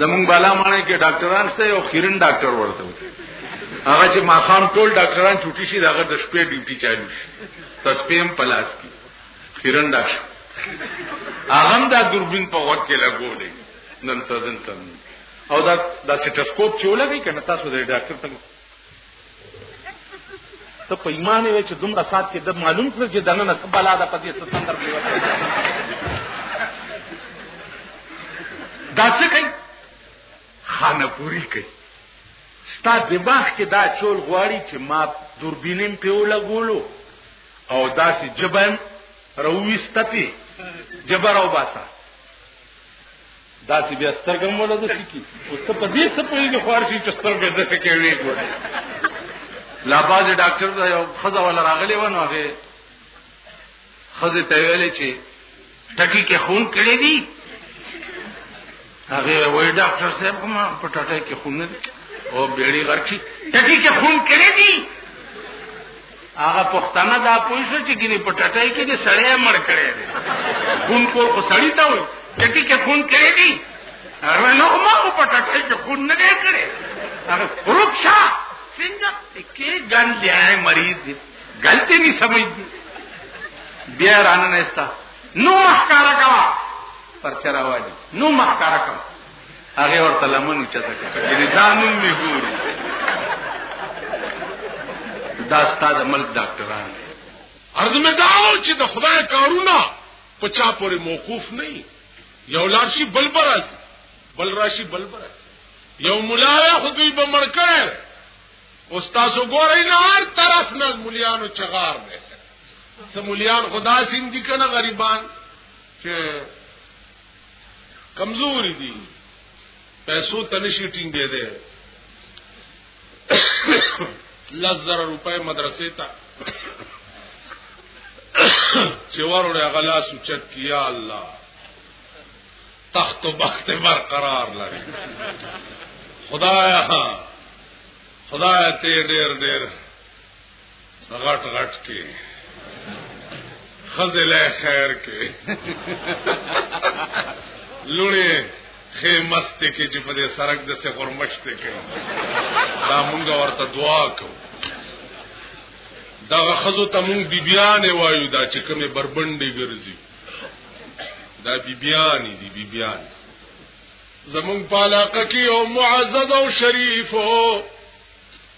زمونږ بالا مانه کې ډاکټران شته او خیرن ډاکټر ورته هغه چې ما خام ټول ډاکټران چټي شي داغه د شپې ډیوټي چالو شي تسپیم پلاس کی خیرن ډاکټر هغه دا دوربین په وخت کې لګولې نن تدن تم او دا دا سټسکوپ چې ولګي کنه تاسو د ډاکټر څنګه ته په ایمان یې چې دومره سات کې د معلوم کړ چې دنه څه بلا ده په دې ستندر کې دا څه کوي خانه پوری کوي ستا دماغ کې دا چول غواړي چې ما دوربینم په ولګولو او داسې جبن رويستتي جبر او باسا دا چې بیا سترګم ولا د سکی او ته په دې څه پوری د خوار شي چې سترګې د سکی وی ګور لا باز ډاکټر دا یو خزا ولا راغلی و نو هغه خزه ته ویلې چې ټکی کې خون کړی دی هغه وای ډاکټر صاحب کوم په ټټه کې خون نه او بیړی غرچی ټکی کې خون کړی دی هغه پښتنه دا پوه شو چې ګینه په ټټای کې د سړی مړ کړی دی خون کور خو سړی ته وي ټټی کې خون کړی دی هغه نو ما په ټټای کې خون نه دی کړی هغه رخصا څنګه کې ګن لیاي مریض دی غلطي نه سمجھ بیا رانه نستا نو مخکاره کا پر چرواجی نو مخکاره کا هغه ورته لمن چته کړ یعنی دا نوم می ګوري دا ستاد ملک ډاکټران ارزه مې دا و چې د خدای کارونه په چا پورې موقوف نه یو لارشي بل برز بل راشي بل برز یو مولا خو دوی به مړ کړي استاد وګورئ نه هر طرف نه مليانو چغار دی سمولیان خدا سیم دي کنه غریبان چې کمزوري دي پیسو تنشي ټینګې دي لزر روپے مدرسې ته چې ورونه غلا سوچت کیا الله تخت و بخت برقرار لري خدایا خدایا ته ډېر ډېر غټ غټ کې خزل خیر کې لونی خې مست کې چې په دې سرک د څه غرمشت کې دا مونږ ورته دعا کوو دا خزو ته مونږ بیبيان وایو دا چې کومه بربندې ګرځي دا بیبيان دي بیبيان زمونږ په علاقه کې او معزز او شریف او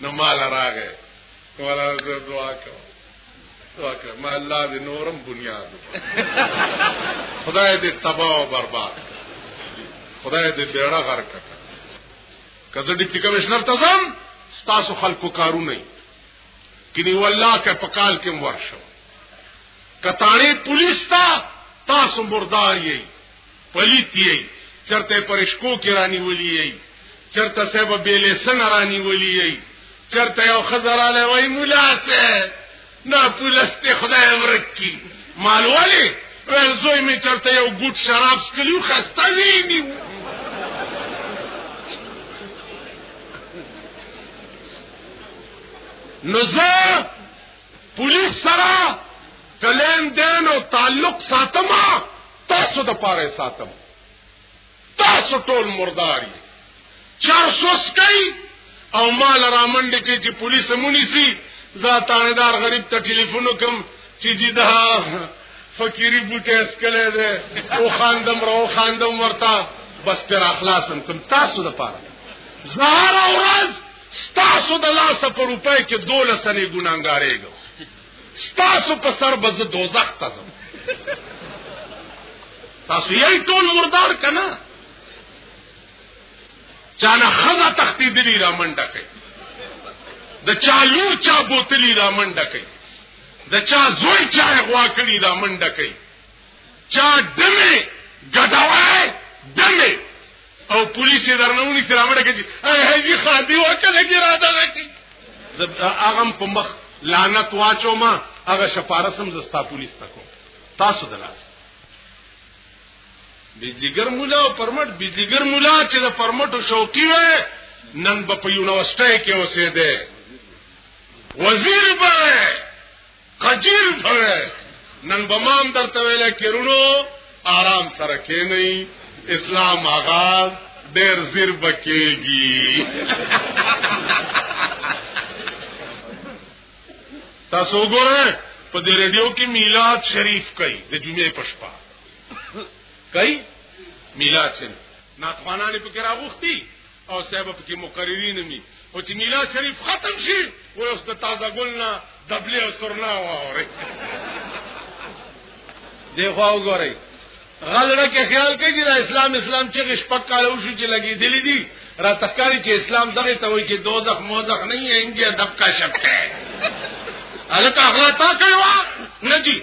نو مال راغې ولا زه دعا کوم دعا کوم ما الله دې نورم بنیاد خدای دې تباہ او برباد خدای دې بیړه غرق کړ کزه ډیپټي کمشنر ته ځم ستاسو خلکو کارونه کینی والله که په کال کې ورشو کتاړي پولیس تا تاسو مردار یې پلیت یی چرته پرشکو کې رانی ولی یی چرته سبا بیلې سن رانی ولی یی چرته یو خزراله وای مولا سه نه پولست خدای ورکی مال ولی ول زوی می چرته یو ګوټ شراب سکلیو خسته ویني نو زه پولیس سره کلین دین او تعلق ساتما تاسو د پاره ساتم تاسو ټول مرداري چار سوس کوي او مال رامنډ کې چې پولیس مونږ سي زه تانیدار غریب ته ټلیفون وکم چې جی دا فقيري بوټه اسکله ده او خاندم رو خاندم ورتا بس پر اخلاصم کوم تاسو د پاره زهر اورز تاسو د لاس په روپې کې دولسنې ګناګارېږم ستاسو په سر به زه دوزخ ته ځم تاسو یې ټول مردار کنا چانه خزا تختی دلی را منډه کوي د چا لور چا بوتلی را منډه کوي د چا زوی چا غوا کړی را منډه کوي چا دمه ګډوای دمه او پولیس یې درنه ونی چې راوړه کې اي هجی خادي وکړه کې را ده کې هغه په مخ لعنت واچو ما هغه شپارسم زستا پولیس تکو تاسو دلاس بجلیګر مولا او پرمټ بجلیګر مولا چې د پرمټو شوقي وي نن په یونیورسيټي کې اوسېده وزیر به قجیر سره نن به مام درته ویل کېرونو آرام سره کې نه اسلام آغاز ډېر زیر بکېږي تاسو وګورئ په دې رادیو کې میلاد شریف کوي د جمعې په شپه کوي میلاد شریف ناتخوانانه پکې راغوښتي او صاحب پکې مقررین می او چې میلا شریف ختم شي و اوس د تازه ګلنا دبلی او سرنا واوري دیخوا وګورئ غلړه کې خیال کوي چې اسلام اسلام چې شپک کالو شو چې لګي دلی دي را تخکاری چې اسلام دغه ته وایي چې دوزخ موزخ نه یې انګیا دبکا شپ کې الکه اخلاق تا کوي وا نه جی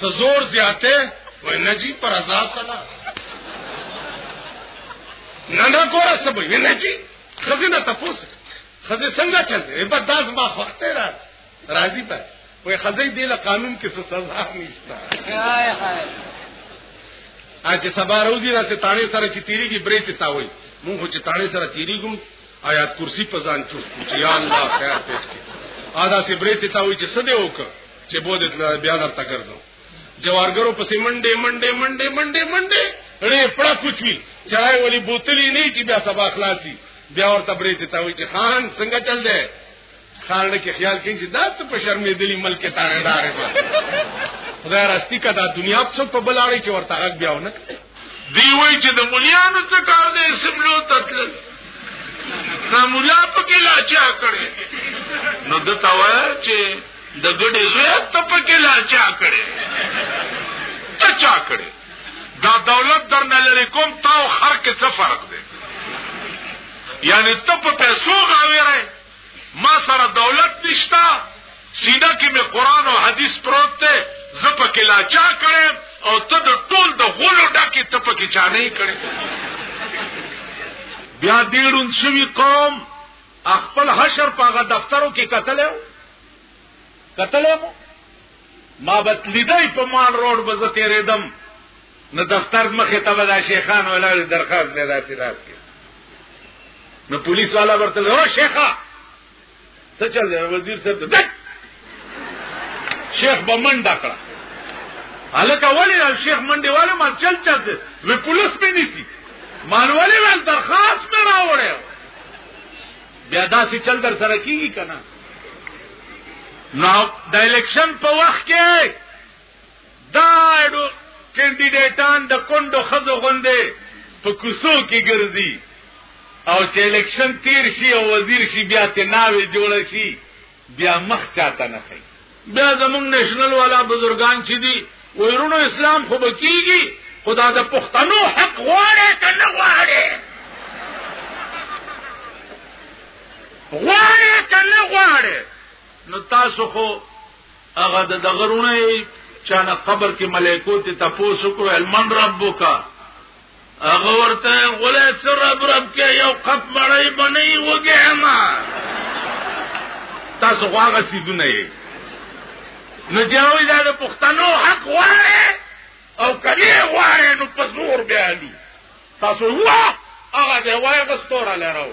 سزور زیاته وای نه جی پر ازا سلا نه نه ګوره سبا وینه جی خزینه تاسو خزه څنګه چل دی په داس ما وخت را راضی پر وای خزه دې له قانون کې څه سزا نشته هاي هاي اجه سبا روزي راته تانه سره چې تیریږي برې ته تاوي مونږ چې تانه سره تیریږم آیات کرسی په ځان چوف چې یا الله خیر پېښ کړي ادا سي برې ته وي چې سده وک چې بوده بیا درته ګرځو جوارګرو په سیمنډې منډې منډې منډې منډې ړې پړه کوچوي چرای ولی بوتلې نه چې بیا سبا خلاصي بیا ورته برې ته وي چې خان څنګه چل دی خارنه کې خیال کین چې دا ته په شرمې دلی ملک ته غدارې ما خدای راستی کا دا دنیا څو په بلاړې چې ورته حق بیا ونه دی وای چې د مليانو څه کار دی سملو تتل نو مولا په کې لاچا کړي نو د توا چې د ګډې زوی ته په کې لاچا کړي ته چا کړي دا دولت در نه لري کوم تا او خر کې څه فرق دی یعنی ته په پیسو غاویره ما سره دولت نشتا سینه کې مې قران او حدیث پروت دی زه په کې لاچا کړم او ته د ټول د غولو ډکه ته په کې چا نه کړې بیا دیړون شوی قوم خپل حشر په دفترو کې قتل کتلې مو ما بت لیدای په مال روډ به زه تیرېدم نو دفتر مخې ته به دا شیخان ولاړ درخواست به داسې راس کې نو پولیس والا ورته او شیخه څه چل دی وزیر صاحب ته شیخ به منډه کړه هلکه ولې شیخ منډه والے ما چل چل دی وی پولیس به نیسی مانوالې ول درخواست مې راوړی بیا داسې چل در سره کیږي کنه نو د الیکشن په وخت کې دا کینډیډیټان د کندو خزو غوندې په کوسو کې ګرځي او چې الیکشن تیر شي او وزیر شي بیا ته ناوي جوړ شي بیا مخ چاته نه کوي بیا زمونږ نېشنل والا بزرګان چې دي ویرونو اسلام خو به کیږي خدا د پښتنو حق غواړي که نه غواړي غواړي که نه غواړي نو تاسو خو هغه د دغرونه چانه قبر کې ملائکو ته تاسو کو المن ربک هغه ورته غولې سره رب رب کې یو قپ مړی بنې وګېم تاسو هغه سیدونه یې نو جوړ دا د پښتنو حق واره او کله واره نو په زور بیا لو تاسو وا هغه دی وای غستوره لراو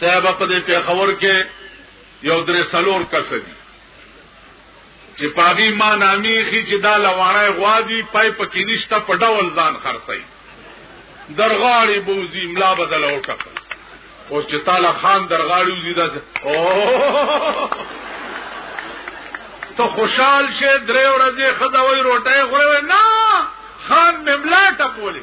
صاحب په دې پیښور کې یو درې سلور کس دي چې پاغي ما نامي خي چې دا لوانه غوادي پای پکې نشته په ډول ځان خرڅي درغاړي بوزي ملا بدل او ټک او چې تعالی خان درغاړي وزي دا او ته خوشحال شه درې ورځې خدای وای روټه غوړې نه خان مملا ټپولې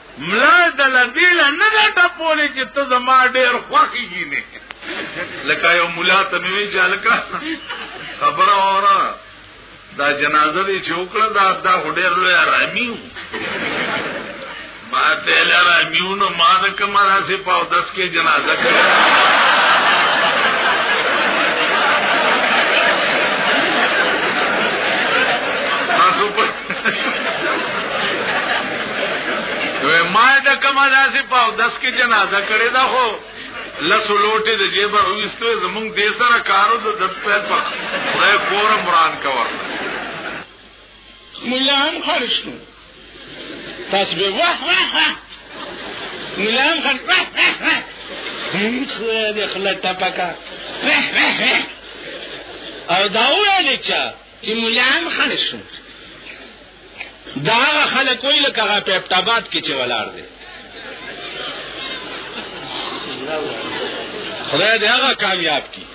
ملا دلبیل نه دا ټپولې چې ته زما ډېر خوخي کینې لکه یو مولا ته نوې چالکا خبره اورا دا جنازه دې چې وکړه دا دا هډېر لوی رامیو ما ته لاره میونو ما د کما راځي پاو دس کې جنازه کړه نو ما د کما داسې په داس کې جنازه کړې دا خو لسو لوټې د جیب ورويستو زمونږ دې سره کارو د د په په خدای کور عمران کا ور مولا هم خرج نو تاسو به واه واه واه مولا هم خرج واه واه واه هم خدای دې خلک ټپکا واه واه واه او دا ویل چې چې مليان خلک شو دا هغه خلک وی لکه هغه په ابتابات کې چې ولار دي خدای دې هغه کامیاب کی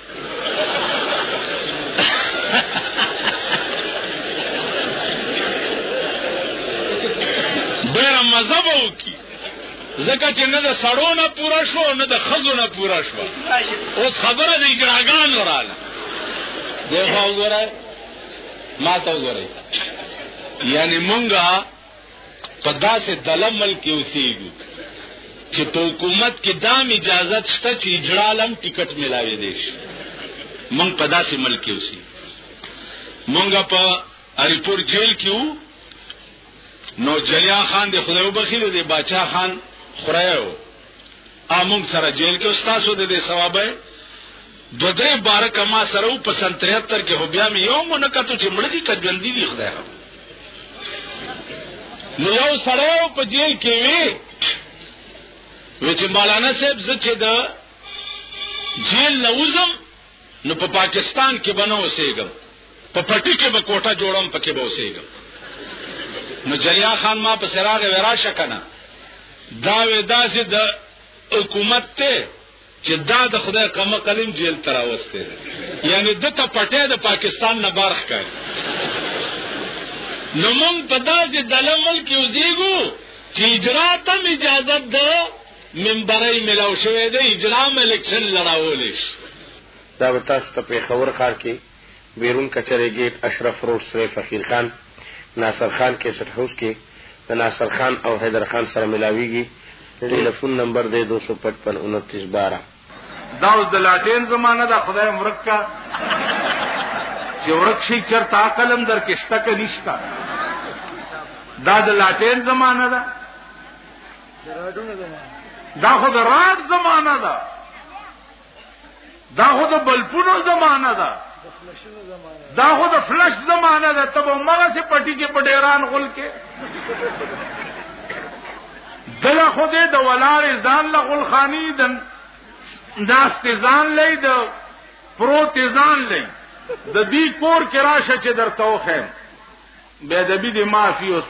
ډېر مزه وو کی ځکه چې نه د سړو نه پوره شو نه د خزو نه پوره شو اوس خبره د اجراګان وراله دی خو وګورای ما ته وګورای یعنی مونږه په داسې دلمل کې اوسېږو چې په حکومت کې دام اجازه شته چې اجرالم ټیکټ ملاوي دي شي مونږ په داسې ملک کې اوسېږو مونږه په اړیپور جیل کې وو نو جلیا خان د خدای وبخیل دی بچا خان خړایو امون سره جیل کې استاد سو د دې ثواب دو درې بار کما سره په سن 73 کې هو بیا مې یو مونږه کتو چې مړ دي کجوند دي خدای را نو یو سره په جیل کې وی وی چې مولانا صاحب زه چې دا جیل لوزم نو په پاکستان کې بنو اوسېږم په پټي کې به کوټه جوړوم پکې به اوسېږم نو جلیا خان ما په سراغ ورا شکنه دا وې داسې د حکومت ته چې دا د خدای قمه قلم جیل تراوسته یعنی د ته پټه د پاکستان نه بارخ کړي نو مونږ په داسې دلمل کې وزیګو چې اجرا ته اجازه ده منبرې ملاو شوې ده اجرا ملکشن لراولې دا تاسو ته په خبر خار کې بیرون کچرې ګیټ، اشرف روډ، سرې فقیر خان، ناصر خان کیسټ هاوس کې د ناصر خان او حیدر خان سره ملاویږي، ټیلفون نمبر دی دو سو پچپن انتیس بارا. دا اوس د لاټین زمانه ده خدای مو ورک کا چې ورک شي چرته عقل هم درکې شته که نشته دا د لاټین زمانه ده دا خو د راډ زمانه ده دا خو د بلپونو زمانہ ده دا خو د فلش زمانہ ده تب عمره سے پټی کې پټیران غل کې دغه خو دې د ولارې ځان له غل خانی دن ناس ته ځان لې د پروت ځان لې د دې کور کې راشه چې درته وخم به د بي دې معافي اوس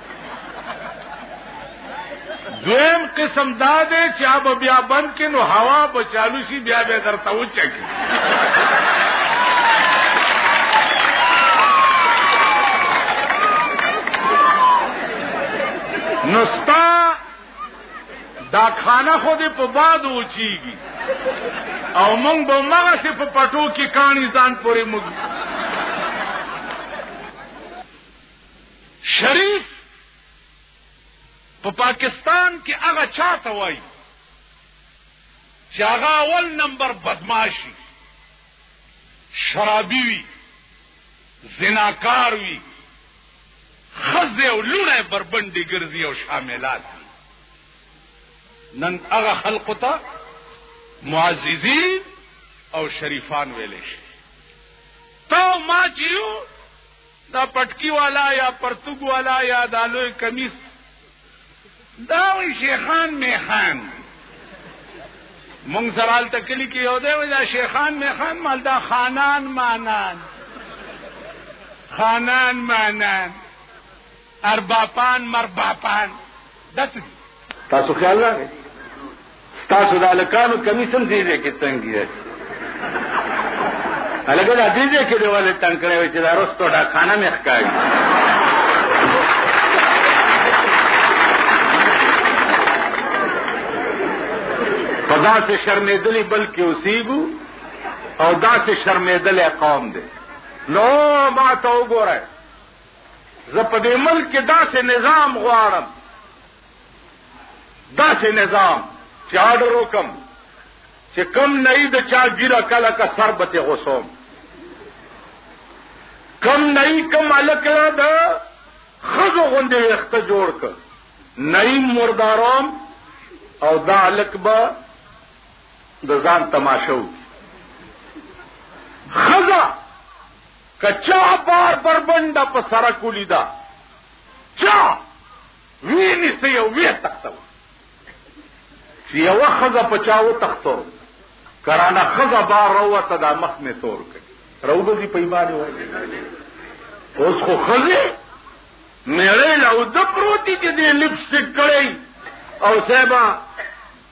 دویم قسم دا دی چې اب بیا بند کې نو هوا بچالو شي بیا به درته وچکی نستا دا خانه خو دې په باد وچیږي او مونږ به مغه سي په پټو کې کانی ځان پورې مګ شریف په پاکستان کې هغه چاته وایي چې هغه اول نمبر بدمعاشي شرابي وي زناکار وي خزه او لونه بربندې ګرځي او شاملات نن هغه خلق ته معززین او شریفان ویلې شي تا ما چې دا پټکی والا یا پرتګ والا یا دا لوی کمیس دا وی شیخان میخان مونږ سره حالت کلی کې یو دی دا شیخان میخان مال دا خانان مانان خانان مانان ارباپان مرباپان داسې دي تاسو خیال راغی تاسو د الکانو کمی سم دې دې کې تنګي ده الګا د دې دې کې دی ولې تنګ کړی وي چې دا رستو دا خانه مې ښکاري په داسې شرمېدلې بلکې اوسېږو او داسې شرمېدلې قوم دی نو ما ته وګوره زه په دې ملک کې داسې نظام غواړم داسې نظام چې آرډر وکم چې کم نه د چا ګیره کله که سر به تې غوسوم کم نه کم هلک له د ښځو غوندې ویښته جوړ کړ نه مرداروم او دا هلک به د ځان تماشه وکړي ښځه که چا بار بربنډه په سرک ولیده چا ویني سه یو وی تختو چې یو خزه په چاو تختو کرانه خزه بار روته دا مخ می تور کړ روبزي په ایمان وای اوس خو خزه میړې له د پروتي چې دې لپسټیک کړی او صاحب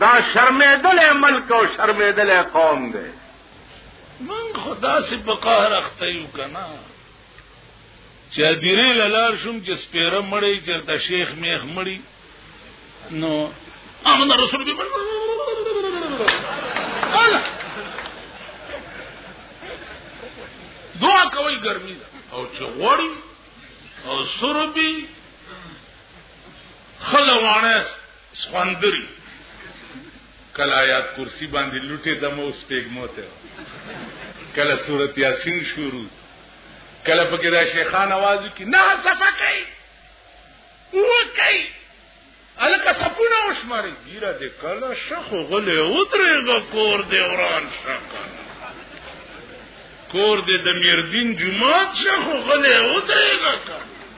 دا شرمېدل ملک او شرمېدل قوم دی من خدا سي په قهر اخته یو کنه چې دیرې لار شوم چې سپیره مړی چې د شیخ میخ مړی نو امن رسول به دعا کوي ګرمي او چې غوړي او سربي خلوانه سخندري کله آیات کرسی باندې لوټه دمه اوس پیګمو ته کله سورت یاسین شروع کله پکې دا شیخان आवाज کی نه صفه کوي و کوي الکه سپونه وشماري ګیره دې کله شخ غلې ودرېګه کور دې وران شکه کور دې د میردین جمعات شخ غلې ودرېګه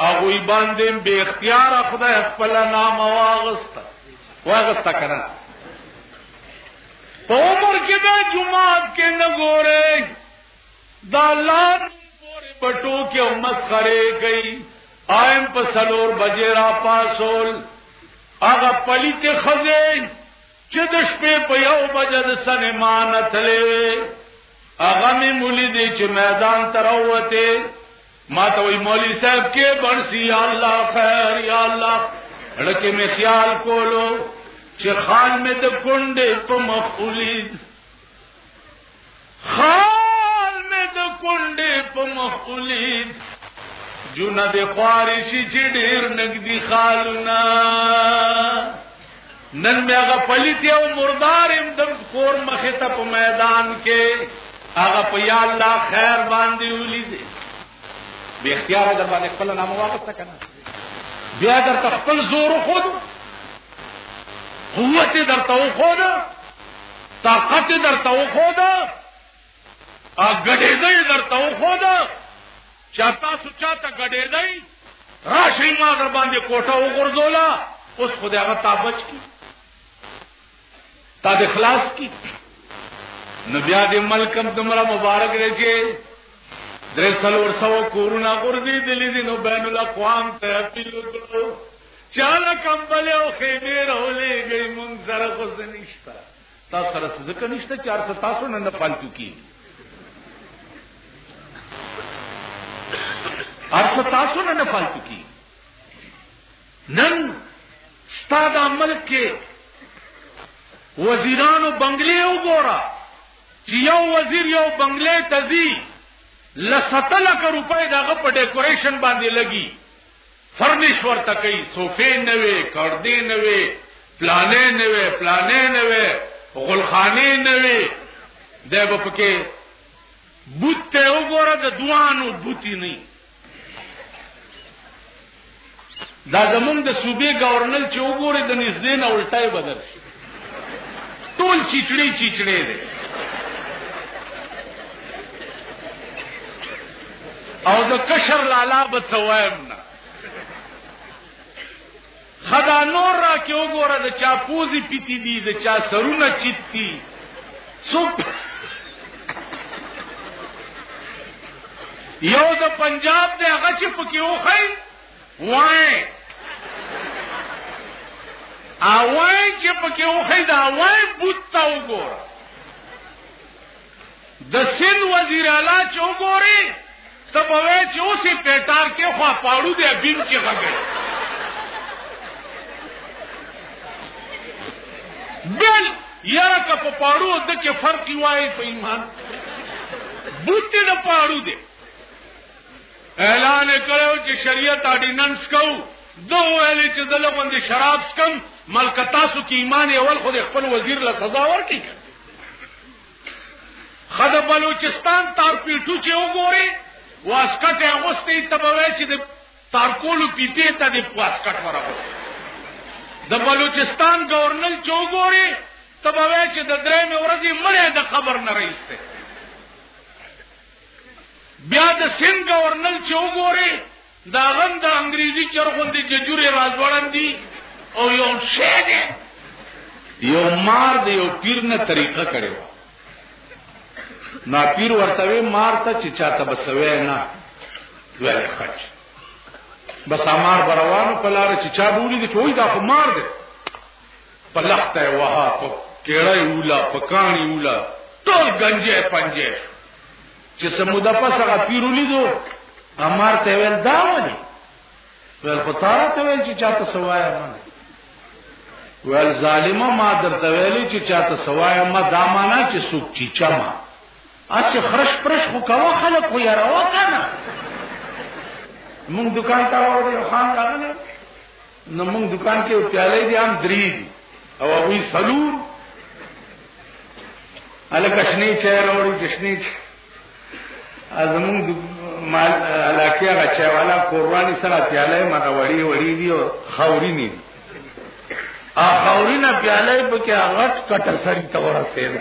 هغوی باندې به اختیار خدای خپل نام واغست واغست کړه په عمر کې به جمعات کې نه ګورې دا لار پورې بټو کې مسخره کوي آئم په سلور بجې را پاسول هغه پلیت خزین چې د شپې په یو بجه د سینما نه تلې هغه مې مولې دي چې میدان تر وته ما ته وای مولوی صاحب کې برسی یا الله خیر یا الله لکه می خیال کولو چې خان می د کونډې په مخولید خان می د کونډې په مخولید جون د خوارشي چې ډیر نګدي خالونه نن مې هغه پلیت او مردار هم د کور مخې ته په میدان کې هغه په یا الله خیر باندې ولیدې بې اختیاره در باندې خپله نامه واخسته که نه بیا درته خپل زور وښود قوت یې درته وښود طاقت یې درته وښود ا ګډې دې درته خو دا چاته سچاته ګډې دې راشي ما در باندې کوټه وګرځولا اوس خدای هغه تا بچ کی تا د خلاص کی نو بیا د ملکم دمرا مبارک رچې درې څلور سو کورونه ورځي دلی دي نو بین الاقوام ته اپیل وکړو چاله کمبل او خیمه راولې گئی منظر خو زنیشتا تا سره څه ځکه نشته چې هر څه تاسو نه نه پالتو کی هر څه تاسو نه نه پالتو کی نن ستاد عمل کې وزیرانو بنگلې وګورا چې یو وزیر یو بنگلې تزي لسطلک روپۍ دغه په ډیکوریشن باندې لګي فرنش ورته کوي صوفې نه وي کړدې نه وي پلانې نه وي پلانې نه وي غلخانې نه وي د به پکې بوت ته وګوره د دوانو بوتي نه دا زمونږ د صوبې گورنل چې وګوره د نږدې نه الټای بدل شي ټول چیچړې چیچړې دي او د کشر لالا به څوایم نه خدا نور را کې وګوره د چا پوزي پیتی دي د چا سرونه چیتی سوپ یو د پنجاب دی هغه چې پکې وخی وای اوای چې پکې وخی دا وای بوت تا وګوره د سن وزیر اعلی چې وګوري ته په وای چې اوسې پیټار کې خو پاړو دی بیم کې غږی بل یاره که په پاړو د کې فرق وای په ایمان بوت نه پاړو دی اعلان کړو چې شریعت اډیننس کو دو ویل چې دله باندې شراب سکم ملک تاسو کې ایمان اول خو خپل وزیر له سزا ورکړي خد بلوچستان تار پیټو چې وګوري واسکټ اغوستي تبوي چې د تارکولو پیته ته د واسکټ ورغوستي د بلوچستان گورنر چې وګوري تبوي چې د درې مې ورځې مړې د خبر نه رئیس ته بیا د سند گورنل چې وګوري دا غن د انګریزي چرغوندې ججورې راځوړن دي او یو شی دی یو مار دی یو پیر نه طریقه کړو نا پیر ورتوي مار ته چې چاته بسوي نه ویل خچ بس امر بروانو په لار چې چا بولی دي ټول دا خو مار دی په لخته یې وها په کېړه یې ولا په کاڼي ولا ټول ګنجې پنجې چې سموده پس هغه پیرو لیدو امر ته ویل دا ونی ویل په تاره ته ویل چې چاته سوایا نه ویل ظالمه ما درته ویلې چې چاته سوایا ما دا معنا چې سوک چی چما اچ خرش پرش خو کوا خلک خو یاره وکنه مونږ دکان ته وړو خان راغله نو موږ دکان کې پیالې دي هم درې دي او هغه سلور الکه شنی چای راوړي جشنی چای ازمون د مال علاقه غا چای والا قرباني سره پیالې ما دا وړي وړي دي او خوري نه ا خوري نه پیالې په کې غټ کټه سری تور سره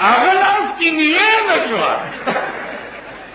اغلاس کی نیه نشوار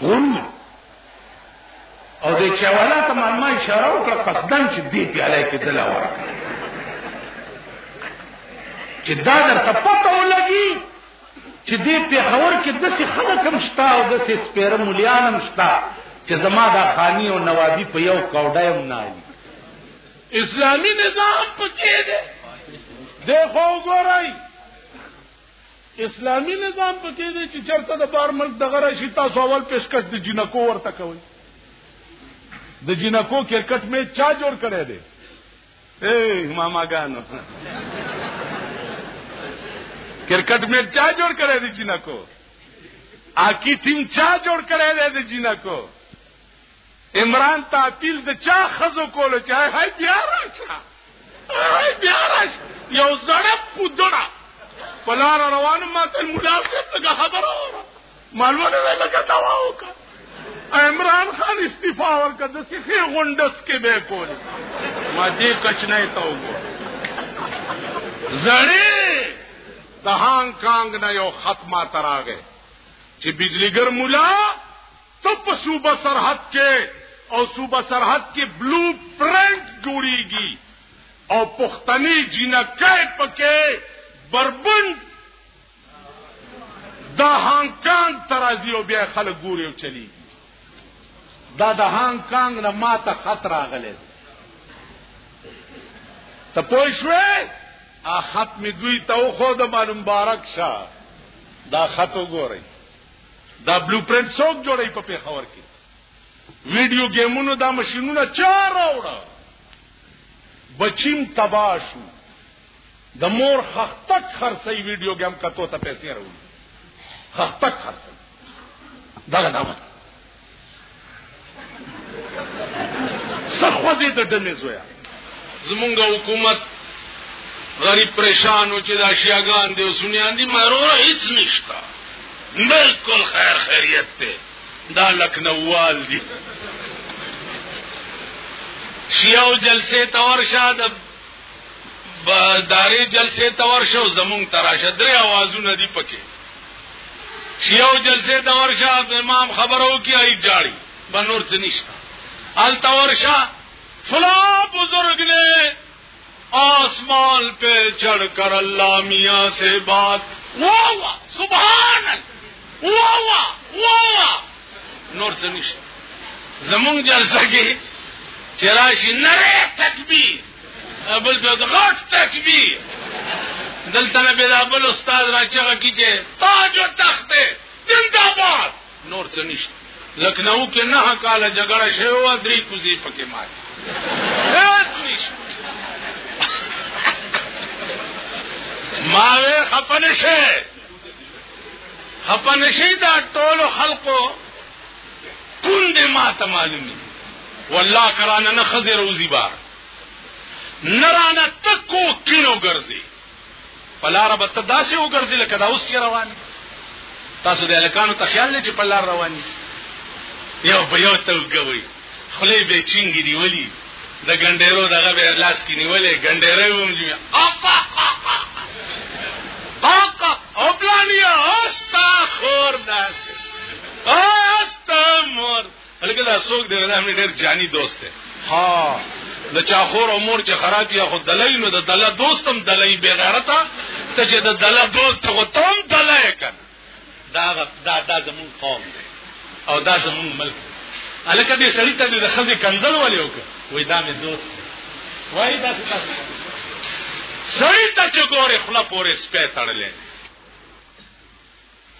ورونه او د چوالا ته ما اشاره وکړه قصدن چې دې پیاله کې دلا ورکړه چې دا درته پته ولګي چې دې په خبر کې د څه خلک هم شتا او د څه سپیر مليان هم شتا چې زما دا خاني او نوابي په یو کوډای هم نه علي اسلامي نظام پکې دی دغه وګورئ اسلامی نظام پکې دی چې چرته د بار ملک دغه راشي تاسو اول پیشکش د جنکو ورته کوئ د جنکو کرکټ می چا جوړ کړی دی اے ماما ګانو کرکټ می چا جوړ کړی دی جنکو آکی ټیم چا جوړ کړی دی د جنکو عمران ته اپیل د چا خزو کولو چې هاي بیا راشه هاي بیا راشه یو زړه پودړه پلار روانو ما ته ملاسه څنګه خبره وره معلومه نه لګا دا واوکا عمران خان استعفا ورکړه د سخه غونډس کې به کول ما دې کچ نه تا وګو زړه د هانګ کانګ نه یو ختمه تراغه چې بجلیګر مولا ته په صوبه سرحد کې او صوبه سرحد کې بلو پرنټ جوړیږي او پښتني جنکه پکې بربند دا هانګ کانګ ترازی او بیا خلک ګوري او چلی دا د هانګ کانګ نه ماته خطر راغلی ته پوه شوې ا خط می دوی ته خو د مبارک شه دا خط وګورئ دا بلو پرنټ څوک جوړي په پیښور کې ویډیو گیمونو دا ماشينونه چا راوړه بچیم تباشو د مور خختک خرڅي ویډیو گیم کتو ته پیسې راوړي خختک خرڅي دا دا سخوځي د ډمې زویا زمونږ حکومت غریب پریشان و چې دا شیعاګان دی او سنیان دی مروره هیڅ نشته بالکل خیر خیریت دی دا لکنوال دی شیعو جلسه تور شاد دارې جلسې ته ورشه او زمونږ ته راشه درې اوازونه دي پکې شیو جلسې ته ورشه امام خبرو کې ای جاړي به نور څه نشته هلته ورشه فلا بزرګ نه آسمان پہ چڑھ کر اللہ میاں سے بات واہ واہ سبحان اللہ واہ واہ واہ واہ نور څه نشته زمونږ جلسه کې چې راشي نری تکبیر بل ته غټ تکبیر دلته نه به دا بل استاد را چغه کی چې تاج او تخت زنده باد نور څه نشته لکنو کې نه کاله جګړه شوی و درې کوزي پکې مات هیڅ نشته ماوې خپنه شه خپه نشي دا ټول خلقو کندې ما ته معلومي والله کرانه نه خزه روزي بار نرانه تکو کینو ګرځي پلار به ته داسې وګرځي لکه دا اوس چې روان تاسو د الکانو ته خیال نه چې پلار رواني یو به یو ته وګوري خلی به چنګي نیولي د ګنډېرو دغه به لاس کې نیولې ګنډېره وم دی اپا اپا او پلانیا استا خور داس استا مور هلکه دا څوک دی دا مې ډېر جانی دوست دی ها د چا خور او مور چې خراب یا خو دلای نو د دلا دوستم دلای بغیرته ته چې د دلا دوست غو تم دلای کنه دا دا دا زمون قوم دی او دا زمون ملک الکه دې سړی ته د خزې کنزل ولې وکړ وای دا مې دوست وای دا تاسو سړی ته چې ګوره خلا پورې سپې تړلې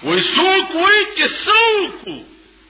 وای څوک وای چې څوک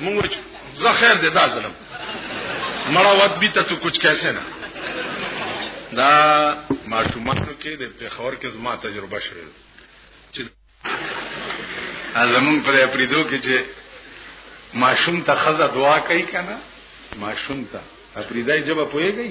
مونږ چې زه خیر دې دا ظلم مړه وخت به ته کچھ کیسه نه دا ماشومانو کې د پیښور کې زما تجربه شوه چې ازمون پر اپریدو کې چې ماشوم ته خزه دعا کوي کنه ماشوم ته اپریدای جواب پويږي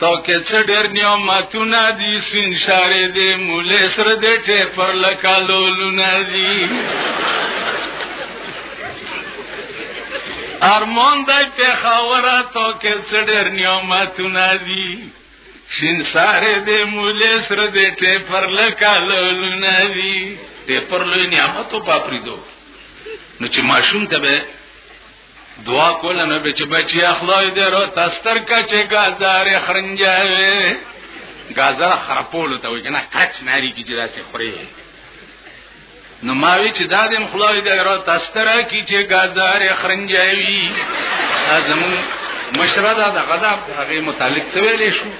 تو کې څه ډېر نعمتونه دي سین شارې دې مولې سره دې ټې پر لکالو لونه دي ارمان دای په خاورا تو کې څه ډېر نعمتونه دي سین شارې دې مولې سره دې ټې پر لکالو لونه دي ټې پر لوی نعمتو پاپریدو نو چې ماشوم ته به دعا کوله نو به چې بچي اخلای دې رو تستر کچې گازار خرنجاوي گازار خرپول ته وي کنه کچ ناری کی جدا سي خوري نو ما وی چې دا دې خلای دې رو تستر کی چې گازار خرنجاوي ازمون مشره دا د غضب هغه متعلق څه ویلې شو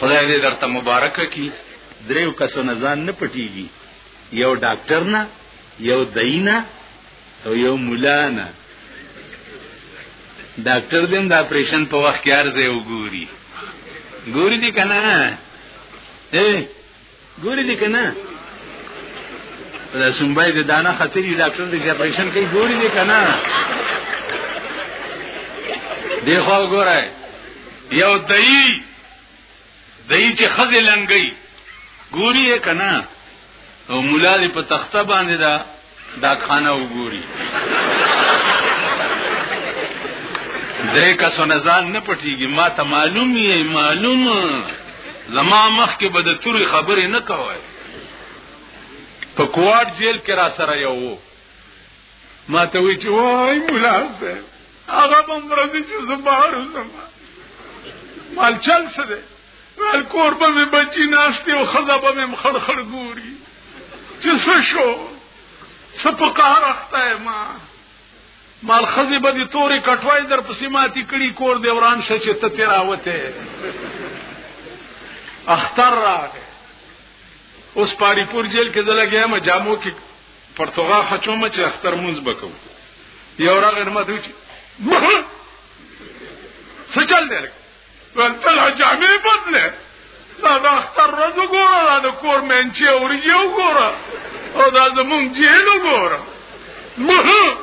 خدای دې درته مبارک کی دریو کسو نه ځان نه پټیږي یو ډاکټر نه یو دینه او یو مولا نه ډاکټر دیم د اپریشن په وخت کې ارزه وګوري ګوري دي کنه اے ګوري دي کنه دا سمبای د دانا خطرې ډاکټر دې اپریشن کوي ګوري دي کنه دی خو ګوره یو دای دای چې خزه لنګي ګوري یې کنه او مولا دې په تخته باندې دا دا خانه وګوري درې کسو نه ځان نه پټيږي ما ته معلوم یې معلوم زما مخ کې به د توري خبرې نه کوي په کوارډ جیل کې را سره یو ما ته وی چې وای مولا صاحب هغه به مرضی چې زه بهر وزم مال چل څه دی مال کور به مې بچي ناستې او ښځه به مې خړ خړ ګوري چې څه شو څه په قهر اخته یم مال ښځې به دې تورې کټوای در پسې ماتي کړي کور دې وران شه چې ته ترې راوتې اختر راغی اوس پاری پور جیل کې دلګیا ما جامو کې پرتوغا خچوم چې اختر مونږ بکو یو راغر ما دوی څه چل دی ورته لا جامې بدله دا د اختر ورځ وګوره دا د کور منچې اورږي وګوره او دا زمونږ جیل وګوره مه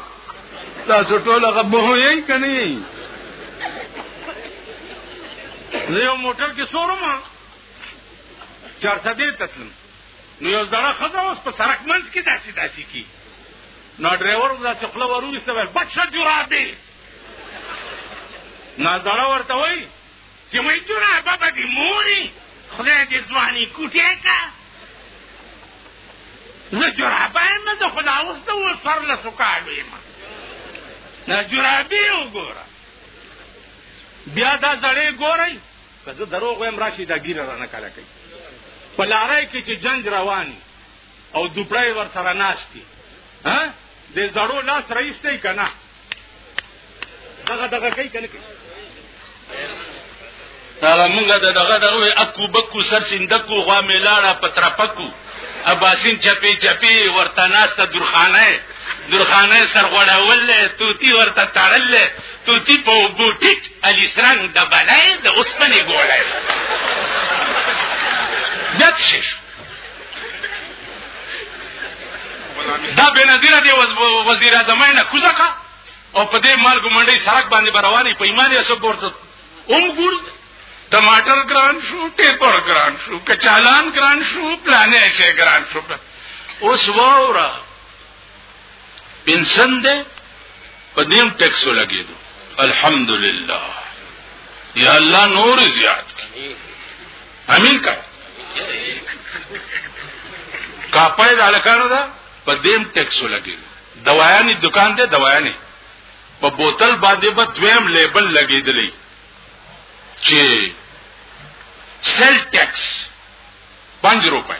تاسو ټول هغه مه یې کني زه یو موټر کې سورم چارسدې تتلم نو یو زړه خزه اوس په سرک منځ کې داسې داسې کی نو ډرایور دا چې خپل وروري سره بچا جرابې نو زړه ورته وای چې مې جرابه به دې موري خدای دې ځواني کوټه کا زه جرابه مې د خدا اوس ته وسر له سکالو یم نه جرابې وګوره بیا دا زړې ګورئ که زه دروغ وایم راشي دا ګیره رانه کاله کوي په لارای کې چې جنگ روان او دوپړی ور سره ناست دي د زړو لاس رئیس دی که نه دغه دغه کوي که نه کوي دا موږ د دغه دغه اکو بکو سر سندکو غوا میلاړه پترپکو اباسین چپی چپی ورته ناسته درخانه درخانه سرغړول توتی ورته تړل توتی په اوبو ټیټ علي سرنګ د بلای د اوسپنې ګولای بیا څه شي دا به نظیر دی وزیر اعظم نه کوزه کا او په دې مرګ منډي سرک باندې برواني په ایمان یې سب ورته اوم ګور ټماټر ګران شو ټیپر ګران شو کچالان ګران شو پلانې شي ګران شو اوس وره پنشن دی په دیم ټیکسو لګیدو الحمدلله یا الله نور زیات امین کا کا پای د الکانو دا په دیم ټیکسو لګیدو دوایانی دکان دی دوایانی په بوتل باندې به دویم لیبل لګیدلی چې سیل ټیکس 5 روپے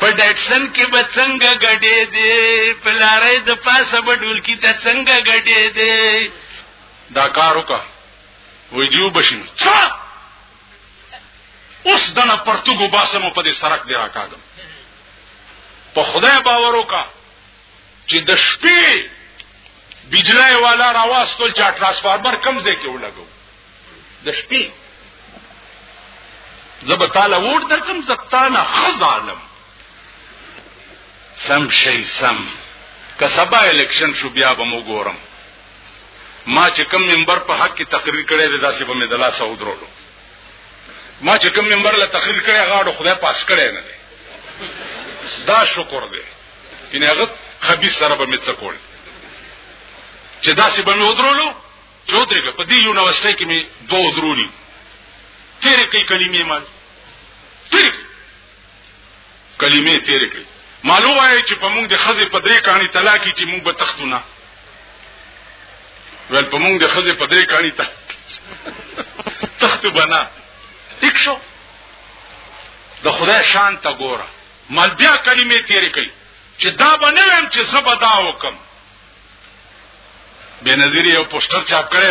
په ډټسن کې به څنګه غډې دي په لارې د پاسه به ډول کې ته څنګه غډې دي دا کار وکړه ویډیو بشین څه اوس دنه پرتګو باسم په دې سرک دی راکاږم په خدای باور وکړه چې د شپې بجلی والا راواستل چې ترانسفارمر کم ځای کې ولګو د شپې زب تعالی ووټ درکم زتانه خزالم سم شي سم که سبا الیکشن شو بیا به مو ګورم ما چې کم منبر په حق کې تقریر کړی دی داسې به مې د لاسه ودرولو ما چې کم منبر له تقریر کړی هغه اړو خدای پاس کړی نه دی دا شکر دی یعنې هغه خبیث سره به مې څه کول چې داسې به مې ودرولو یو درګه په دې یونیورسيټي کې مې دوه ضروري تیرې کوي کلمې مال تیرې کلمې تیرې کوي مالو وایي چې په موږ د خزې په درې کانی طلاقي چې موږ به تختونه ول په موږ د خزې په درې کانی ته تخت بنا ټیک شو د خدای شان ته ګوره مال بیا کلمې تیرې کوي چې دا باندې هم چې زبدا وکم بے نظیر چاپ کرے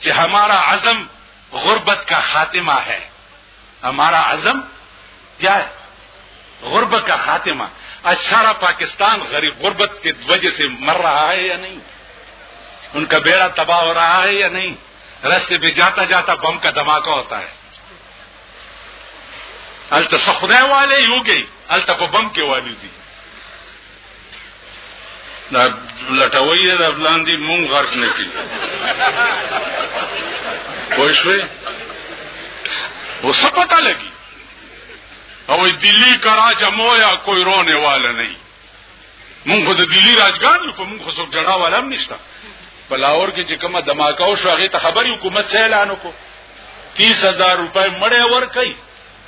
کہ ہمارا عزم غربت کا خاتمہ ہے ہمارا عزم کیا ہے غربت کا خاتمہ سارا پاکستان غریب غربت کے وجہ سے مر رہا ہے یا نہیں ان کا بیڑا تباہ ہو رہا ہے یا نہیں رستے پہ جاتا جاتا بم کا دھماکہ ہوتا ہے الته خدای والي یوګي الته په بم کې والي دي دا لټوي دا بلاندې مونږ غرق نه کی پوه شوې او څه پته لګي او دلی کرا جمو یا کوئی رونے والا نہیں مونږ خو د دلی راجګان یو په مونږ خو څوک جړا والا هم نشته په لاور کې چې کومه دماکاو شو هغه ته خبري حکومت څه اعلان وکړو 30000 روپۍ مړې ور کوي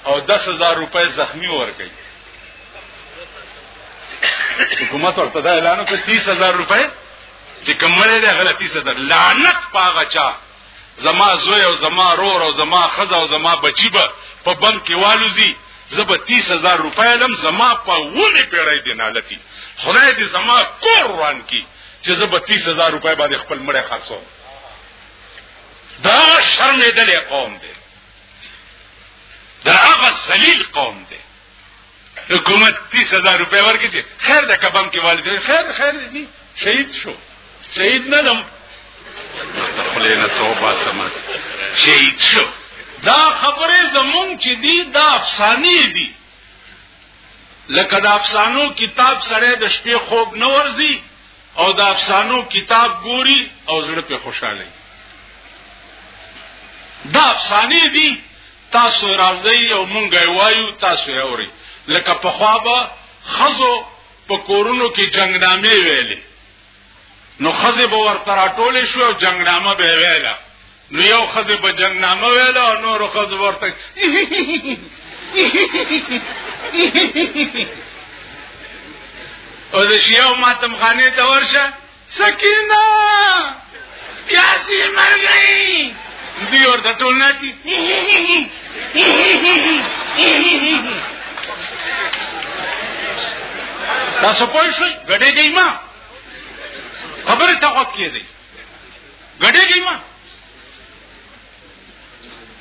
او 10000 روپۍ زخمی ورکړي حکومت ورته دا اعلان وکړ 30000 روپۍ چې کومړې ده غلطي صدر لعنت پاغه چا زما زوی او زما رور او زما خزه او زما بچی به په بنک کې والوزی زب 30000 روپۍ لم زما په ونه پیړای دی نالتی خدای دې زما کور روان کی چې زب 30000 روپۍ باندې خپل مړ خرڅوم دا شرمېدلې قوم دی دا هغه ذلیل قوم دی حکومت 30000 روپے ورکړي چې خیر ده کبم کې والد خیر خیر دي شهید شو شهید نه دم خلینا توبه سمات شهید شو دا خبره زمون چې دی دا افسانه دي لکه د افسانو کتاب سره د شپې خوب نه ورځي او د افسانو کتاب ګوري او زړه په خوشاله دا افسانه دي تاسو راځي او مونږ وایو تاسو یې اوري لکه په خوابه خزو په کورونو کې جنگنامې ویلې نو خزه به ورته راټولې شو او جنگنامه به ویله نو یو خزه په جنگ نامه ویل او نور خزه ورته او د شیعو ماتم خانه ته ورشه سکینه پیاسی مر گئی دی ورته ټول نه کی تاسو پوه شئ غړې گئی ما خبره تا وکړې ګډېږي ما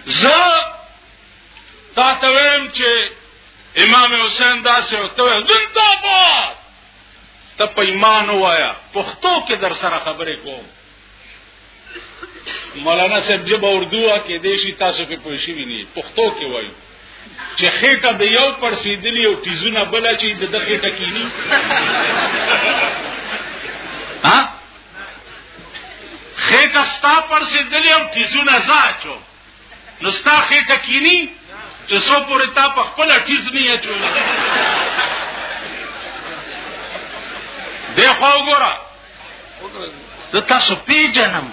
زه تا ته ویم چې امام حسین داسې او ته زنده باد ته په ایمان وایا پښتو کې در سره خبرې کوم مولانا صاحب جب اردو کې دیشي تاسو په پوښښ ویني پښتو کې وایي چې خېټه د یو پړسېدلی او تیزونه بل چې د د خېټه کینی ها خېټه ستا پړسېدلی او تیزونه زاچو نو ستا خېټه کینی چې سو پورې تا په خپل تیز نه اچو دی خو وګوره زه تاسو پیژنم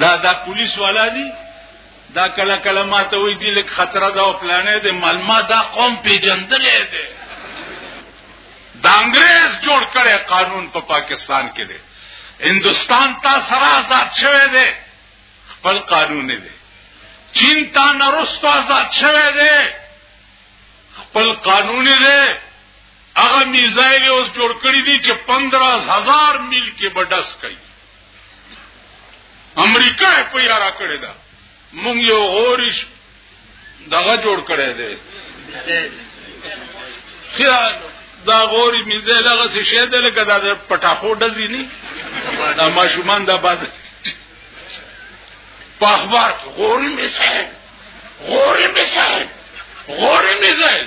دا دا پولیس والا دي دا کله کله ما ته وی دي لک خطر دا او پلانې دي ملما دا قوم پیژندلې دي دا انګريز جوړ کړي قانون په پا پاکستان کې دي هندستان تا سره آزاد شوه دي خپل قانون دي چین تا نرستو آزاد شوه دي خپل قانون دي هغه میزایل اوس جوړ کړی دي چې 15000 میل کې بډس کوي امریکا یې پیارا کړی دا مونږ یو غورش دغه جوړ کړی دی خیال دا غوري میزایل هغه څه شه دی لکه دا پټاخو دزی نه دا ماشومان دا باد په اخبار غوري میزایل غوري میزایل غوري میزایل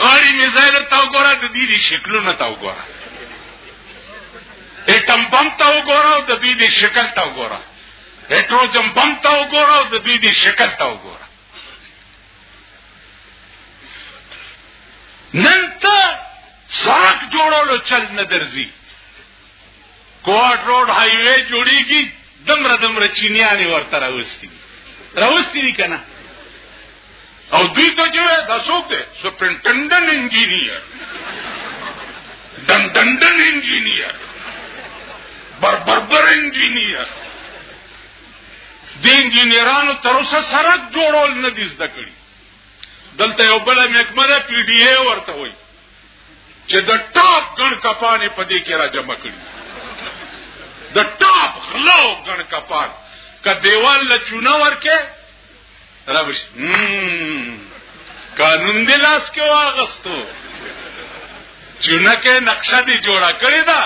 غاړي میزایل ته وګوره د دې دي شکلونه ته وګوره اټم بم ته وګوره او د دې دي شکل ته وګوره هټروجن بم ته وګوره او د دې دي شکل ته وګوره نن ته سرک جوړولو چل نه درځي کوارټ روډ های وی جوړیږي دمر دمر چینیانی ورته راوستي راوستي دي کنه او دوی ته چې دا څوک دی سپرنټندن انجینیر دندندن انجینیر بربربر انجینیر د انجینیرانو تر اوسه سرک جوړول نه دي زده کړي دلته یو بل محکمه ده پی ډی ای ورته وایي چې د ټاپ ګڼ کپانې په دې کې را جمع کړي د ټاپ غلو ګڼ کپان که دیوال له چونه ورکه رابش قانون دی لاس کې واغستو چونه کې نقشه دی جوړه کړی دا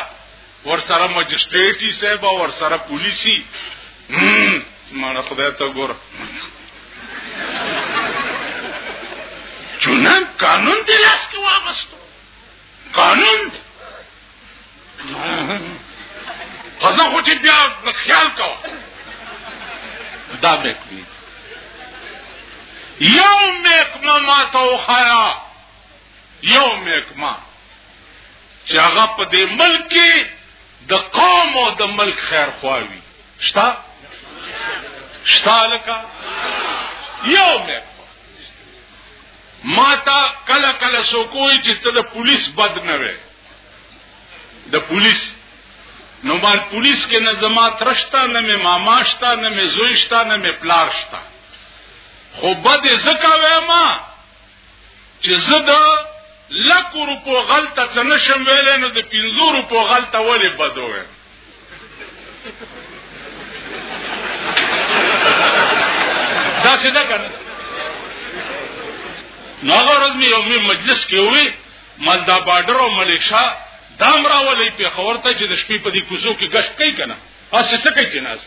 ور سره ماجستریټي صاحب او ور سره پولیسي مړه خدای ته ګور چونن قانون دی لاس کې واغستو قانون خزه خو چې بیا خیال کوه دا به کوي یو میک ما ما ته وخایا یو محکمه چې هغه په دې ملک کې د قوم او د ملک خیر خواوي شتا شتا لکه یو محکمه ما تا کله کله سو کوی چې ته د پولیس بد نه وې د پولیس نو مال پولیس کې نه زما ترشتا نه مې ماما شتا نه مې زوی شتا نه مې پلار شتا خو بد زکه وې ما چې زه د لکو روپو غلطه څه نشم ویلی نو د پنځو روپو غلطه ولې بد ووایم داسې ده که نه نو هغه ورځ مې یو مې مجلس کې ووی من دا بارډر او ملیشا دام راولې پېښور ته چې د شپې په دې کوڅو کې ګشت کوي که نه هسې څه کوي چې ناست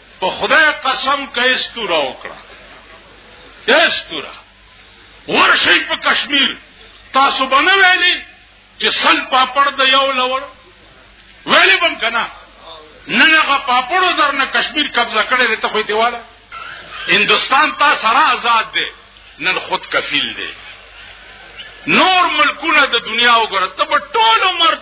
په خدای قسم کوي ستوره وکړه استوره ورشي په کشمیر تاسو باندې ویلي چې سل پاپړ د یو لور ویلي بم کنه نن هغه پاپړو درنه کشمیر قبضه کړي ته خو دیواله هندستان تا سره آزاد دی نن خود کفیل دی نور ملکونه د دنیا وګوره ته په ټولو مرد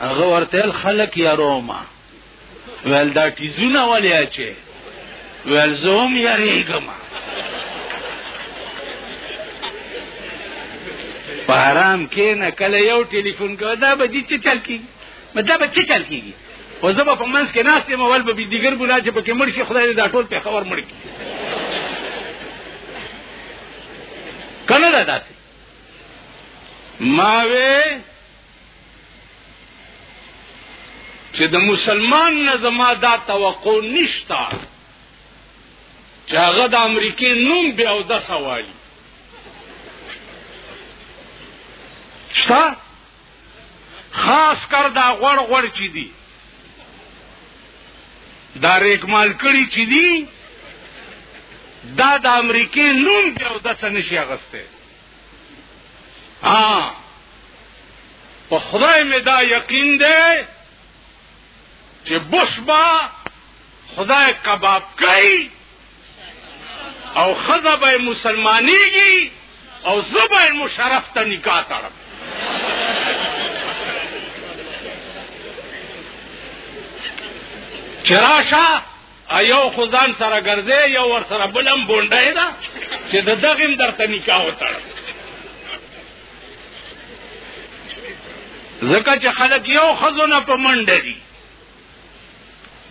هغه ورته خلک یاروما ول دا تیزونه ولې اچي ول زوم یریګم په حرام کې نه کله یو ټلیفون کوي دا به دي چې چل کیږي مدا به چې چل کیږي او زه په منځ کې ناشته مول به دیګر ګنا چې پکې مړ شي خدای دې دا ټول په خبر مړ کړي کنه دا داسې ما وې چې د مسلمان نه زما دا توقع نشتا چې هغه د امریکې نوم بیا او د سوالي شتا خاص کر دا غړ غړ چي دي دا ریکمال کړي چي دي دا د امریکې نوم بیا او د سنشي اغسته ها په خدای مې دا یقین دی چې بوش با خدای کباب کوي او خزه به مسلمانېږي او زه به مشرف ته نکاح تړم چې راشه ایو خو ځان سره ګرځې یو ور سره بلم بونډه ده چې د دغه درته نکاح وتړ زکه چې خلک یو خزونه په منډه دي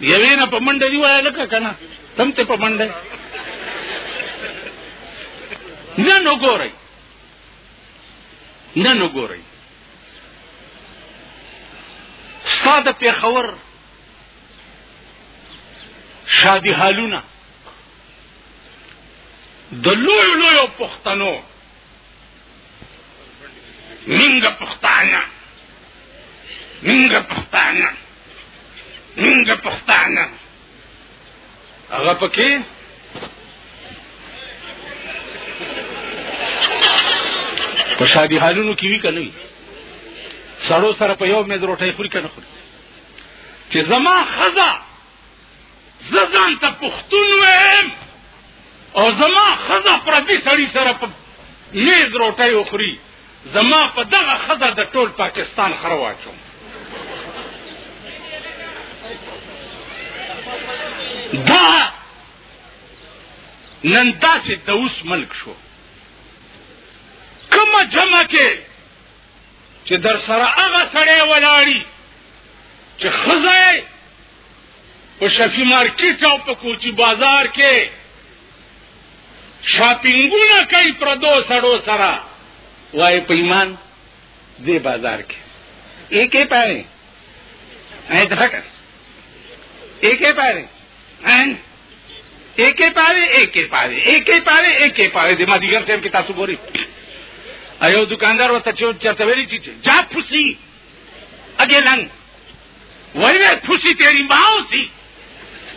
یوې نه په منډه دی وای لکه کنه تم ته په منډه نه نو ګورئ نه نو ګورئ ساده پیښور شادي حالونه د لوی لوی پښتنو منګه پښتانه منګه پښتانه منګه پښتانه هغه پکې په شادي حالونو کې وی کنه سړو سره په یو مې دروټه خوري کنه خوري چې زما خزا ززان ته پښتون ویم او زما خزا پر دې سړی سره په نیز روټي وخوري زما په دغه خزا د ټول پاکستان خرواچوم دا نن داسې د اوس ملک شو کومه جمع کې چې در سره هغه سړی ولاړی چې خزه په شفی مارکیټ او په کوچی بازار کې شاپینګونه کوي پر دو سړو سره وای په ایمان دې بازار کې ایک یې پاره نه درکه ایک یې پاره ایکې پاوې ایکې پاوې ایکې پاوې ایکې پاوې د مدیګر ټیم کې تاسو ګوري ایو دکاندار ورته چې چرته ویلي چې جا پوسی اګه لنګ وای وای پوسی تیری ماں سی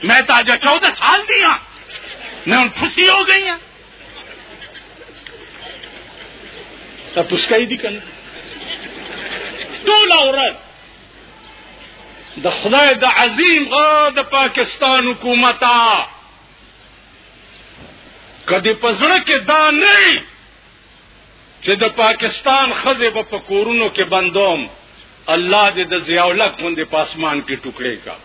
میں تو آج چودہ سال دیا میں ان پوسی ہو گئی ہوں تب اس کا ہی دکھا ٹول عورت د خدای د عظیم غا د پاکستان حکومت کدی پزړه کې دا نه چې د پاکستان خزه په پکورونو کې بندوم الله دې د زیاولک غوندې په اسمان کې ټوکړي کا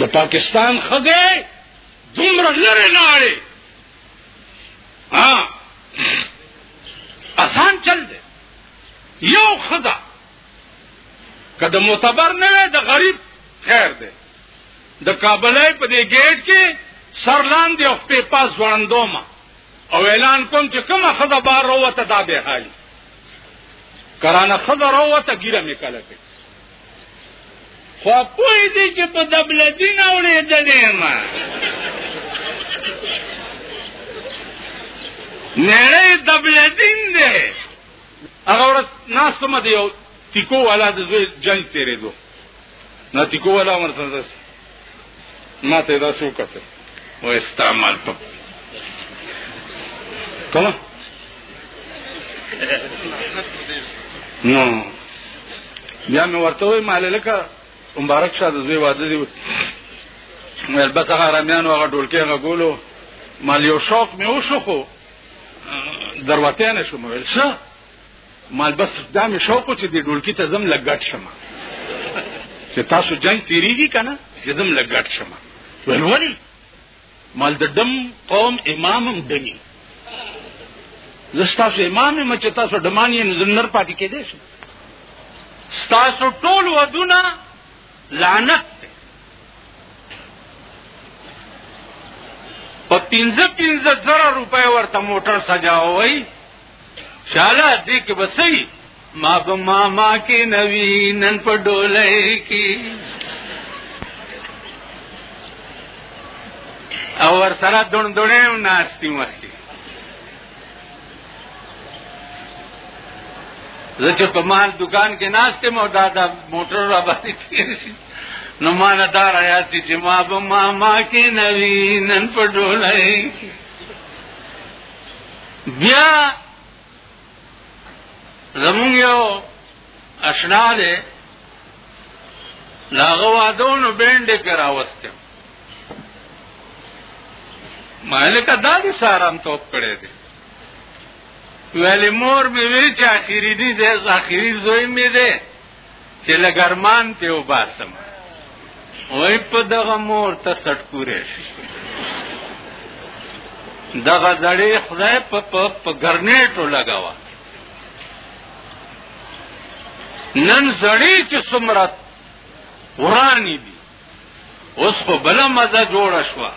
د پاکستان خزه دومره لره نه ها آسان چل دی یو خدا که د معتبر نه وي د غریب خیر دی د کابلای په دې گیټ کې سر لاندې او په پاس ځوړندوم او اعلان کوم چې کومه خدا بار وروته دا به حالي کرانه خدا وروته ګیره میکاله کوي خو پوه دې چې په دبلدی نه اورېدلې ما نړۍ دبلدین دی هغه ورځ ناستم دی یو تیکو والا د زوی جنگ تیرېدو نو تیکو والا ورته ما ته دا څو کته او استعمال په کومه نو بیا مې ورته وای مال لکه مبارک شه د زوی واده دی مې بس هغه رامیان هغه ډولکې هغه ګولو مال یو شوق مې وشو خو دروته نه شوم ویل شه مال بس دا مې شوق و چې د ډولکی ته زم لګټ شم چې تاسو جنگ تیریږي کنه چې زم لګټ شم ول ولی مال د دم قوم امامم دني زستاسو امام مې چې تاسو دمانی نظر پاتې کېدې شي تاسو ټول ودونه لعنت په 15 15 زره روپۍ ورته موټر سجاوي شاله دې کې بسې ما په ماما کې نوی نن په ډولې کې او ور سره دون دونې ناشتي مخکي زه چې په مال دکان کې ناشته مو دا دا موټر را باندې تیرشي نو ما نه دا رایا چې ما به ماما کې نوی نن په ډولې کې بیا زمونږ یو اشنا دی لاغه وادونو بینډې کې راوستم مالک دا دې سارام توپ کړی دی ویلی مور مې وی چې اخیری دی اخیری زوی مې دی چې لګرمان ته وباسم وای په دغه مور ته سټکورې شي دغه زړې خدای په په ګرنیټو لگاوه نن زړې چې سمرت ورانی دي اوس خو بل مزه جوړ شوه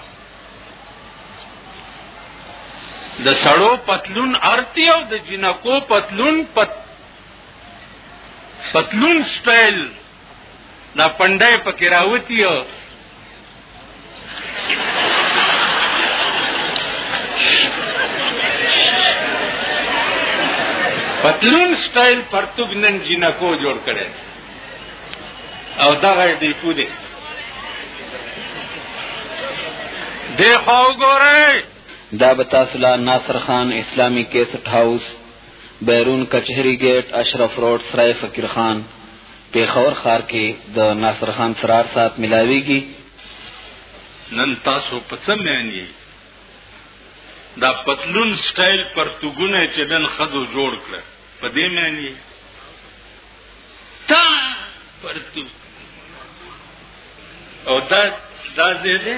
د سړو پتلون ارتی او د جنکو پتلون پت پتلون سټایل دا پندای پکې راوتی او پتلون سټایل پرتګ نن جنکو جوړ کړي او دا غي دی کو دي دیکھو ګورئ دا بتا سلا ناصر خان اسلامی کیسټ هاوس بیرون، کچهري ګېټ، اشرف روډ، سرای فقیرخان، پېښور ښار کې د ناصر خان څرار ساعت ملاوېږي. نن تاسو په څه مین یی دا پتلون سټایل پرتګونه چې نن خزو جوړ کړ په دې مین یی تا پرتګ او دا دا زه دې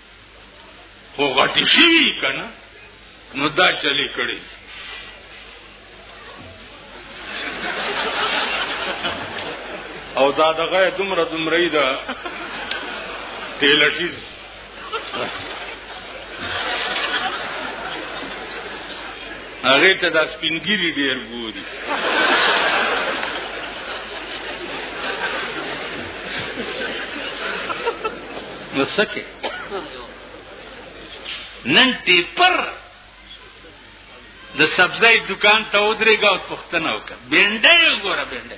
خو غټی شوی کنه نو دا چلی کړی او دا دغه دومره دومره دا تیلټی هغه ته دا سپینګری ډیر ګوري نو سکه نن ټیپر د سبزی دکان ته ودرېګا او پښتنه وکړه بنډه وګوره بنډه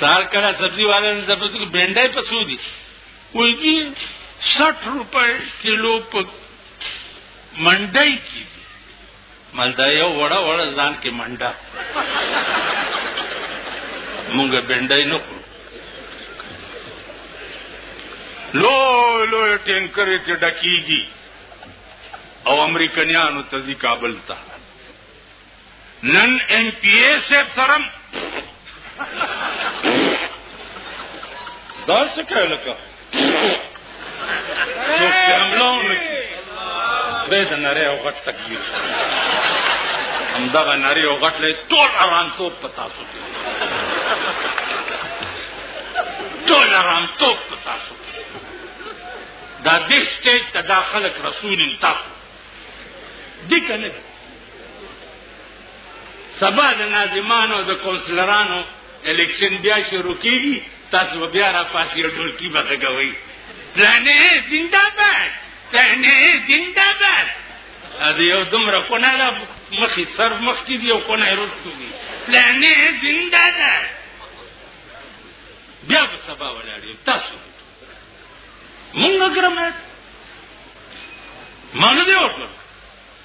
سار کړه سبزی والے نه زبرت کو بنډه په سودی وایي کی 60 روپے کیلو په منډای کی مال دا یو وړه وړه ځان کې منډه مونږه بنډای نه خورو لو لو ټینکر کې ډکیږي او امریکایانو ته ځي کابل ته نن ایم پی اے صاحب سرم دا څه کوي لکه څوک چې حمله ونه کړي دی د نری او غټ تکبیر همدغه نری او غټ لې ټول ارانتوب په تاسو کې ټول ارانتوب په تاسو کې دا دې سټیج ته دا خلک رسول تاسو دي کنه سبا د ناظمانو د کونسلرانو الیکشن بیا شروع کیږي تاسو بیا را پاسې ډول کی به کوي پلانې زنده باد پلانې زنده باد ا دې یو دومره کو نه لا مخې سر مخ کې دی او کو نه ورستو دی پلانې زنده ده بیا به سبا ولاړ تاسو مونږ ګرمه مانو دی وکړه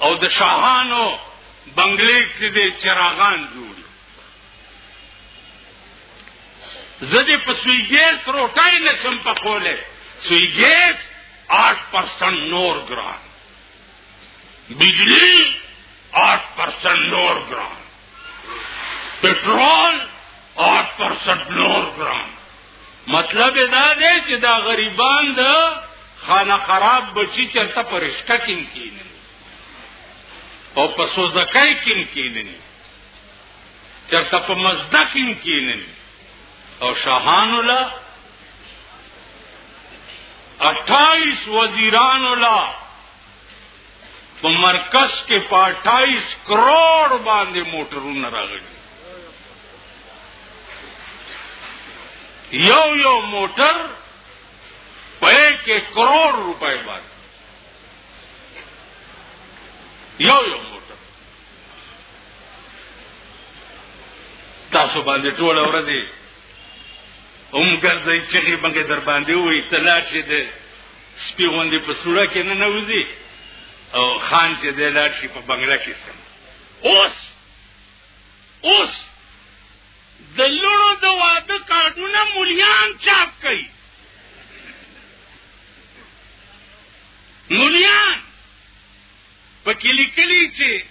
او د شاهانو بنگلې کې د چراغان جوړ زدی په سوی ګیس روټای نشم په کوله سوی ګیس 8% نور ګران بجلی 8% نور ګران پټرول او پرسد نور ګرام مطلب دا دی چې دا غریبان د خانه خراب بچی چرته پرشکا کین کین او په سوزکای کین کین چرته په مزدا کین کین او شاهان ولا 28 وزیران ولا په مرکز کې په 28 کروڑ باندې موټرونه راغلي یو یو موټر په 1 کروڑ روپۍ باندې یو یو موټر تاسو باندې ټول ورځي هم ګرځي چې باندې در باندې وي تلاشي ده سپی غوندې په سوړه کې نه نوځي او خان چې دی لاړ شي په بنگله کې سم اوس اوس د لونو د واده کارډونه مليان چاپ کوي مليان په کلی کلی چې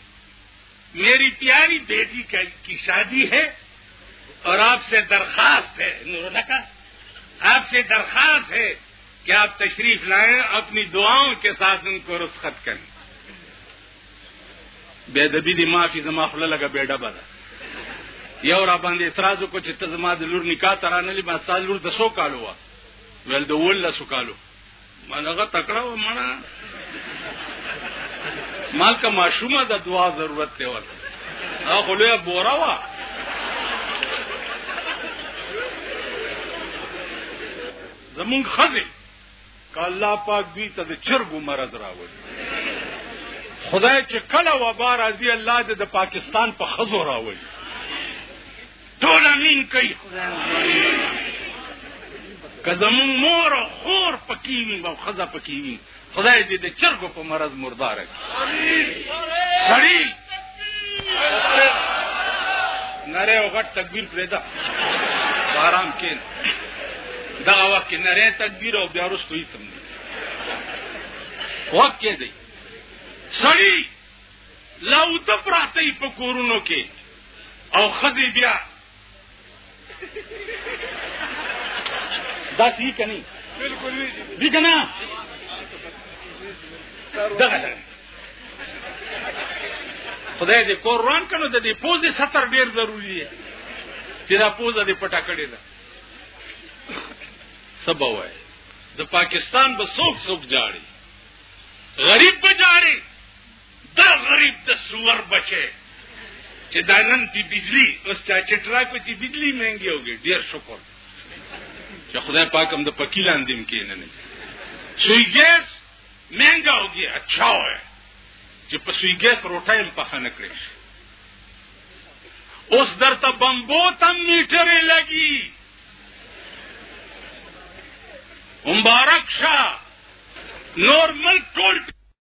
میری پیاری بیٹی کی شادی ہے اور آپ سے درخواست ہے نورو کا آپ سے درخواست ہے کہ آپ تشریف لائیں اپنی دعاؤں کے ساتھ ان کو رسخت کریں بے دبی دی معافی زما خلا لگا بیڈا بدا یو را باندې اعتراض وکړ چې ته زما د لور نکاح ترانه لې ما سال لور د سو کالو وا ول د ول لا سو کالو منغه تکړه و مړه مال کا معشومه د دعا ضرورت دی ورته هغه له بورا وا زمون خزه ک الله پاک دوی ته د چرګو مرض راوړي خدای چې کله وبا راځي الله دې د پاکستان په خزو راوړي ټول امین کوي که زمون مور او خور پکې وي او خزه پکې وي خدای دې د چرګو په مرز مردار کړي سړی نره او غټ تکبیر پرې ده آرام کین دا وخت کې نره تکبیر او بیا وروسته یې سم وخت کې دی سړی لا وته پراته په کورونو کې او خزي بیا دا ٹھیک ہے نہیں بالکل ٹھیک ہے نا خدای دې کور روان کنو د دې پوزې ستر ډیر ضروری دی چې دا پوزه دې پټه کړې ده سبا وای د پاکستان به څوک څوک جاړي غریب به جاړي دا غریب د سور بچي چې دا نن تی بجلی اوس چا چې ټراکو تی بجلی مهنګي اوږي ډیر شکر چې خدای پاک هم د پکی لاندې کې نه نه سوی ګیس مهنګا اوږي اچھا وای چې په سوی ګیس روټه هم پخ نه کړی اوس درته بمبو تم میټر لګي مبارک شاه نور ملک ټول